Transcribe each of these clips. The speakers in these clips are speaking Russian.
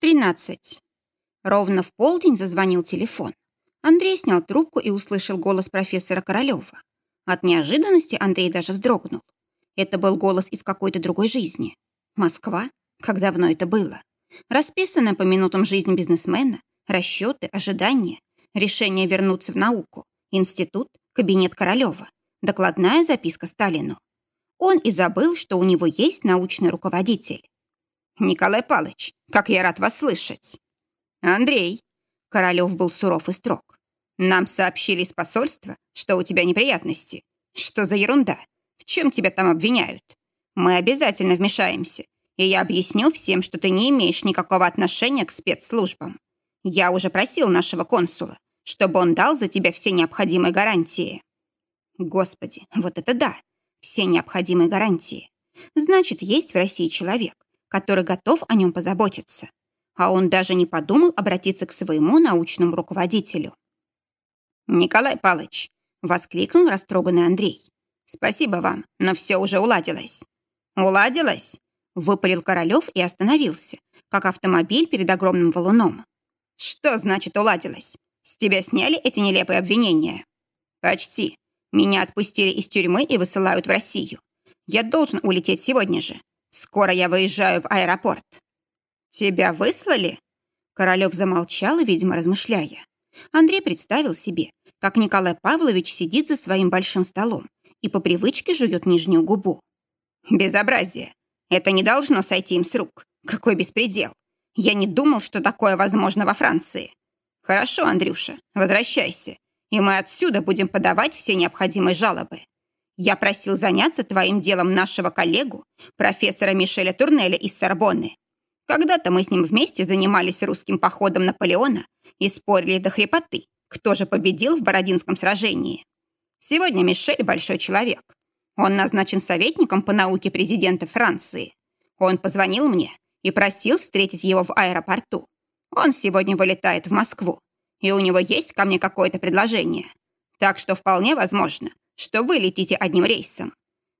13. Ровно в полдень зазвонил телефон. Андрей снял трубку и услышал голос профессора Королева. От неожиданности Андрей даже вздрогнул. Это был голос из какой-то другой жизни. Москва? Как давно это было? Расписанная по минутам жизнь бизнесмена, расчеты, ожидания, решение вернуться в науку, институт, кабинет Королева, докладная записка Сталину. Он и забыл, что у него есть научный руководитель. «Николай Палыч, как я рад вас слышать!» «Андрей!» Королев был суров и строг. «Нам сообщили из посольства, что у тебя неприятности. Что за ерунда? В чем тебя там обвиняют? Мы обязательно вмешаемся, и я объясню всем, что ты не имеешь никакого отношения к спецслужбам. Я уже просил нашего консула, чтобы он дал за тебя все необходимые гарантии». Господи, вот это да! Все необходимые гарантии. Значит, есть в России человек, который готов о нем позаботиться. А он даже не подумал обратиться к своему научному руководителю. «Николай Палыч!» — воскликнул растроганный Андрей. «Спасибо вам, но все уже уладилось». «Уладилось?» — выпалил Королев и остановился, как автомобиль перед огромным валуном. «Что значит уладилось? С тебя сняли эти нелепые обвинения?» «Почти. Меня отпустили из тюрьмы и высылают в Россию. Я должен улететь сегодня же. Скоро я выезжаю в аэропорт». «Тебя выслали?» Королев замолчал, видимо, размышляя. Андрей представил себе, как Николай Павлович сидит за своим большим столом и по привычке жует нижнюю губу. «Безобразие! Это не должно сойти им с рук. Какой беспредел! Я не думал, что такое возможно во Франции. Хорошо, Андрюша, возвращайся, и мы отсюда будем подавать все необходимые жалобы. Я просил заняться твоим делом нашего коллегу, профессора Мишеля Турнеля из Сорбонны. Когда-то мы с ним вместе занимались русским походом Наполеона и спорили до хрипоты, кто же победил в Бородинском сражении. Сегодня Мишель большой человек. Он назначен советником по науке президента Франции. Он позвонил мне и просил встретить его в аэропорту. Он сегодня вылетает в Москву, и у него есть ко мне какое-то предложение. Так что вполне возможно, что вы летите одним рейсом.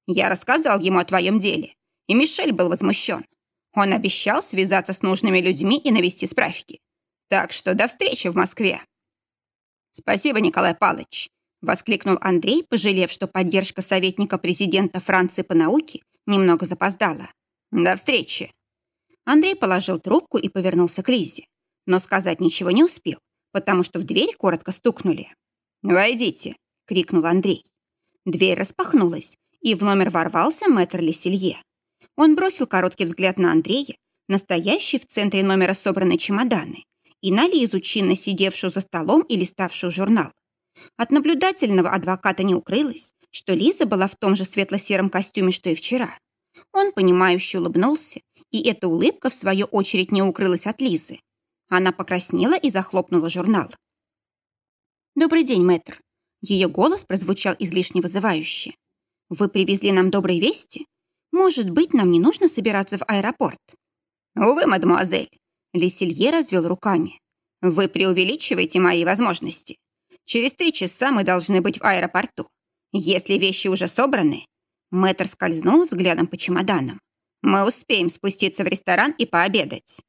Я рассказал ему о твоем деле, и Мишель был возмущен. Он обещал связаться с нужными людьми и навести справки. Так что до встречи в Москве. Спасибо, Николай Палыч, воскликнул Андрей, пожалев, что поддержка советника президента Франции по науке немного запоздала. До встречи. Андрей положил трубку и повернулся к Лизе, но сказать ничего не успел, потому что в дверь коротко стукнули. «Войдите!» — крикнул Андрей. Дверь распахнулась, и в номер ворвался мэтр Леселье. Он бросил короткий взгляд на Андрея, настоящий в центре номера собранные чемоданы, и на Лизу, чинно сидевшую за столом и листавшую журнал. От наблюдательного адвоката не укрылось, что Лиза была в том же светло-сером костюме, что и вчера. Он, понимающе улыбнулся, и эта улыбка, в свою очередь, не укрылась от Лизы. Она покраснела и захлопнула журнал. «Добрый день, мэтр», ее голос прозвучал излишне вызывающе. «Вы привезли нам добрые вести? Может быть, нам не нужно собираться в аэропорт?» «Увы, мадемуазель», — Леселье развел руками. «Вы преувеличиваете мои возможности. Через три часа мы должны быть в аэропорту. Если вещи уже собраны...» Мэтр скользнул взглядом по чемоданам. «Мы успеем спуститься в ресторан и пообедать».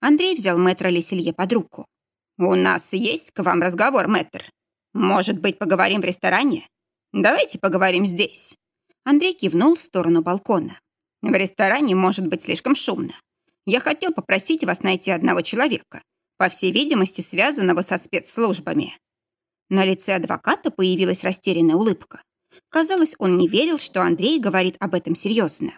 Андрей взял мэтра Леселье под руку. «У нас есть к вам разговор, мэтр», «Может быть, поговорим в ресторане? Давайте поговорим здесь». Андрей кивнул в сторону балкона. «В ресторане может быть слишком шумно. Я хотел попросить вас найти одного человека, по всей видимости, связанного со спецслужбами». На лице адвоката появилась растерянная улыбка. Казалось, он не верил, что Андрей говорит об этом серьезно.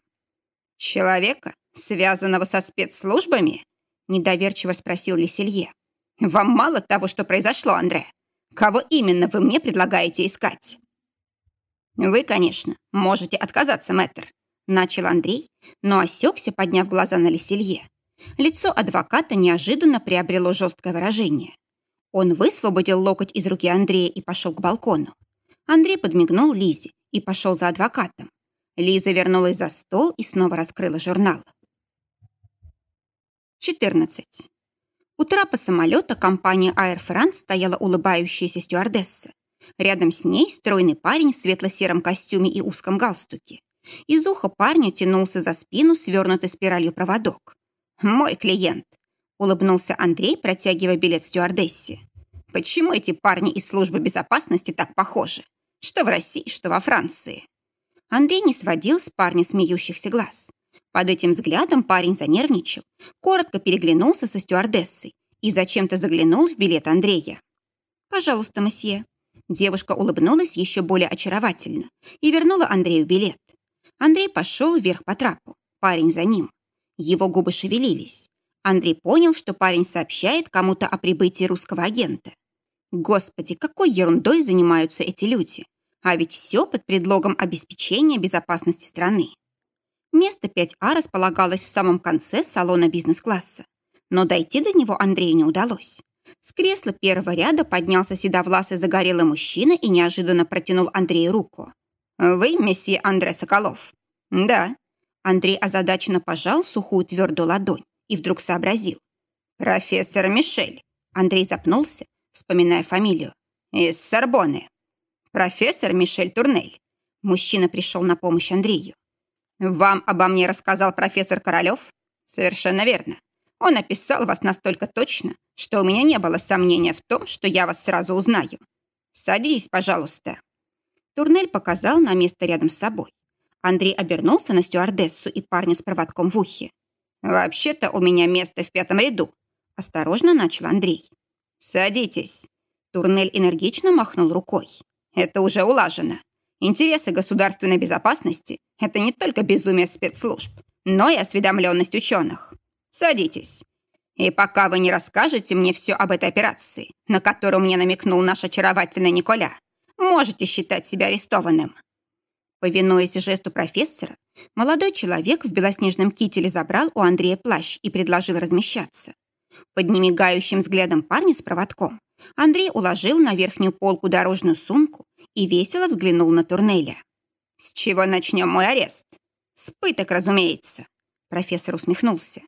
«Человека, связанного со спецслужбами?» недоверчиво спросил Леселье. «Вам мало того, что произошло, Андре? Кого именно вы мне предлагаете искать?» «Вы, конечно, можете отказаться, мэтр», — начал Андрей, но осекся, подняв глаза на Леселье. Лицо адвоката неожиданно приобрело жесткое выражение. Он высвободил локоть из руки Андрея и пошел к балкону. Андрей подмигнул Лизе и пошел за адвокатом. Лиза вернулась за стол и снова раскрыла журнал. 14. У трапа самолета компании Air France стояла улыбающаяся стюардесса. Рядом с ней стройный парень в светло-сером костюме и узком галстуке. Из уха парня тянулся за спину свернутый спиралью проводок. «Мой клиент!» Улыбнулся Андрей, протягивая билет стюардессе. Почему эти парни из службы безопасности так похожи? Что в России, что во Франции. Андрей не сводил с парня смеющихся глаз. Под этим взглядом парень занервничал, коротко переглянулся со стюардессой и зачем-то заглянул в билет Андрея. «Пожалуйста, месье». Девушка улыбнулась еще более очаровательно и вернула Андрею билет. Андрей пошел вверх по трапу, парень за ним. Его губы шевелились. Андрей понял, что парень сообщает кому-то о прибытии русского агента. Господи, какой ерундой занимаются эти люди. А ведь все под предлогом обеспечения безопасности страны. Место 5А располагалось в самом конце салона бизнес-класса. Но дойти до него Андрею не удалось. С кресла первого ряда поднялся седовласый загорелый мужчина и неожиданно протянул Андрею руку. «Вы месье Андре Соколов?» «Да». Андрей озадаченно пожал сухую твердую ладонь и вдруг сообразил. «Профессор Мишель». Андрей запнулся, вспоминая фамилию. «Из Сорбоны». «Профессор Мишель Турнель». Мужчина пришел на помощь Андрею. «Вам обо мне рассказал профессор Королев?» «Совершенно верно. Он описал вас настолько точно, что у меня не было сомнения в том, что я вас сразу узнаю. Садись, пожалуйста». Турнель показал на место рядом с собой. Андрей обернулся на стюардессу и парня с проводком в ухе. «Вообще-то у меня место в пятом ряду», — осторожно начал Андрей. «Садитесь». Турнель энергично махнул рукой. «Это уже улажено. Интересы государственной безопасности — это не только безумие спецслужб, но и осведомленность ученых. Садитесь. И пока вы не расскажете мне все об этой операции, на которую мне намекнул наш очаровательный Николя, можете считать себя арестованным». Повинуясь жесту профессора, молодой человек в белоснежном кителе забрал у Андрея плащ и предложил размещаться. Под немигающим взглядом парня с проводком Андрей уложил на верхнюю полку дорожную сумку и весело взглянул на Турнеля. «С чего начнем мой арест?» «С пыток, разумеется», — профессор усмехнулся.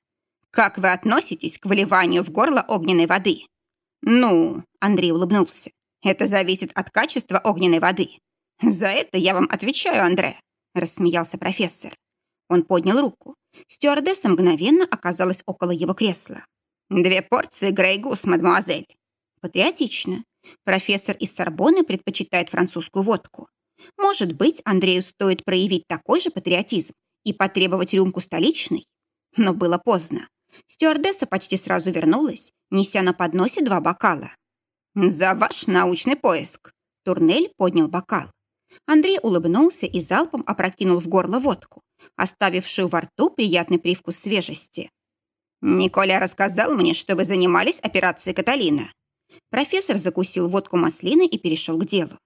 «Как вы относитесь к вливанию в горло огненной воды?» «Ну», — Андрей улыбнулся, «это зависит от качества огненной воды. За это я вам отвечаю, Андре», — рассмеялся профессор. Он поднял руку. Стюардесса мгновенно оказалась около его кресла. «Две порции Грейгус, мадемуазель». Патриотично. Профессор из Сорбонны предпочитает французскую водку. Может быть, Андрею стоит проявить такой же патриотизм и потребовать рюмку столичной? Но было поздно. Стюардесса почти сразу вернулась, неся на подносе два бокала. «За ваш научный поиск!» Турнель поднял бокал. Андрей улыбнулся и залпом опрокинул в горло водку, оставившую во рту приятный привкус свежести. «Николя рассказал мне, что вы занимались операцией Каталина». Профессор закусил водку маслины и перешел к делу.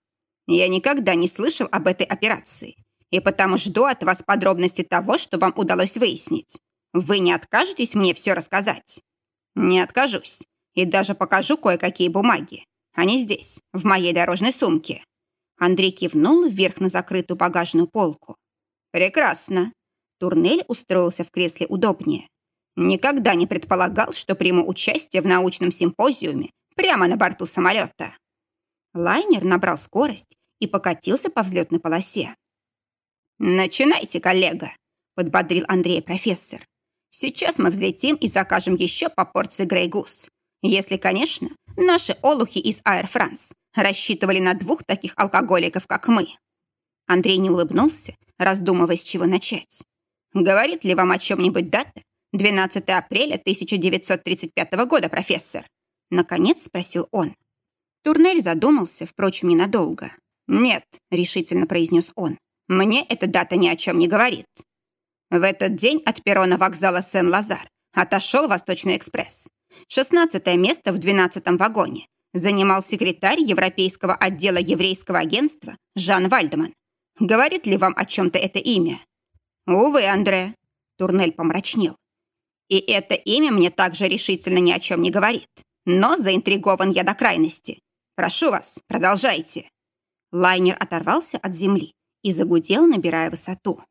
«Я никогда не слышал об этой операции, и потому жду от вас подробности того, что вам удалось выяснить. Вы не откажетесь мне все рассказать?» «Не откажусь, и даже покажу кое-какие бумаги. Они здесь, в моей дорожной сумке». Андрей кивнул вверх на закрытую багажную полку. «Прекрасно». Турнель устроился в кресле удобнее. Никогда не предполагал, что приму участие в научном симпозиуме прямо на борту самолета. Лайнер набрал скорость и покатился по взлетной полосе. «Начинайте, коллега», — подбодрил Андрей профессор. «Сейчас мы взлетим и закажем еще по порции Грейгус. Если, конечно, наши олухи из Air France рассчитывали на двух таких алкоголиков, как мы». Андрей не улыбнулся, раздумывая, с чего начать. «Говорит ли вам о чем-нибудь дата, 12 апреля 1935 года, профессор?» Наконец спросил он. Турнель задумался, впрочем, ненадолго. «Нет», — решительно произнес он, — «мне эта дата ни о чем не говорит». В этот день от перрона вокзала Сен-Лазар отошел Восточный экспресс. Шестнадцатое место в двенадцатом вагоне занимал секретарь Европейского отдела еврейского агентства Жан Вальдеман. Говорит ли вам о чем-то это имя? Увы, Андре. Турнель помрачнел. И это имя мне также решительно ни о чем не говорит. Но заинтригован я до крайности. Прошу вас, продолжайте. Лайнер оторвался от земли и загудел, набирая высоту.